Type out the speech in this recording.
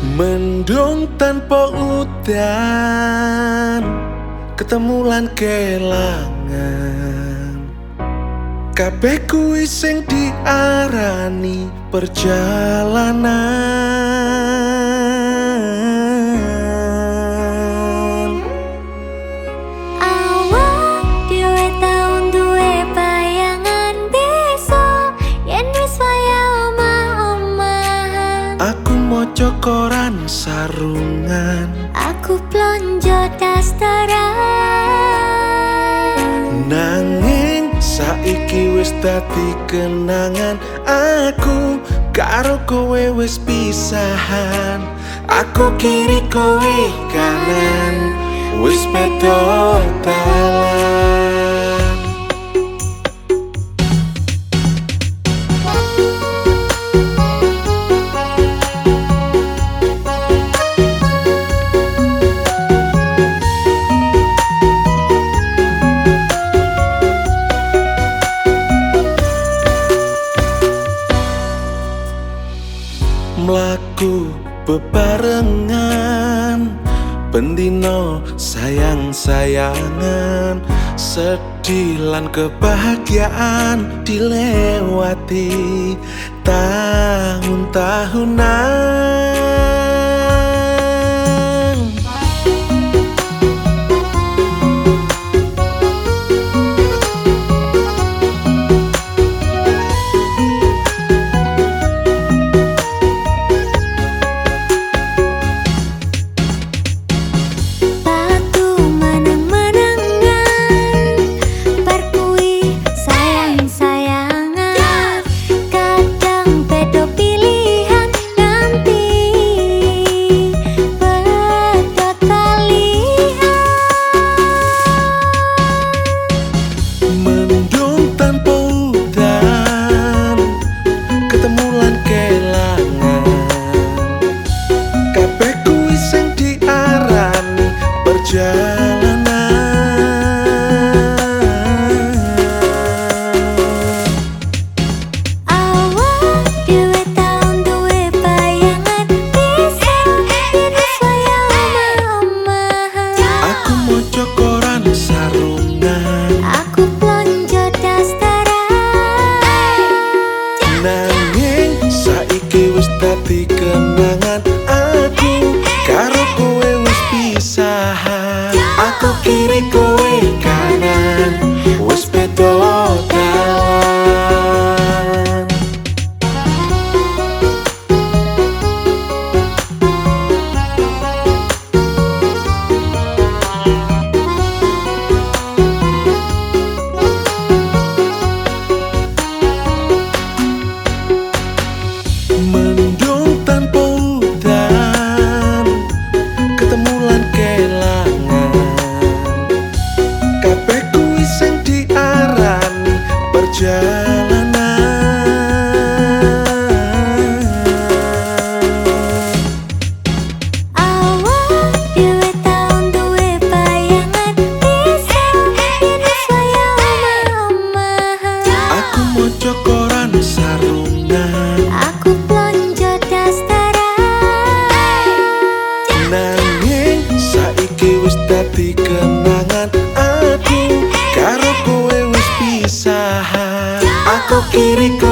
Mendung tanpa udan Ketemu lan kelangan. Kabeh kuwi sing diarani perjalanan koran sarungan. Aku plonjo dasteran. Nanging saiki wis dadi kenangan Aku karo kowe wis pisahan. Aku kiri kowe kanan Wis beda dalan Mlaku bebarengan. Pendino sayang-sayangan Sedih lan kebahagiaan dilewati tahun-tahunan Espíritu Espíritu.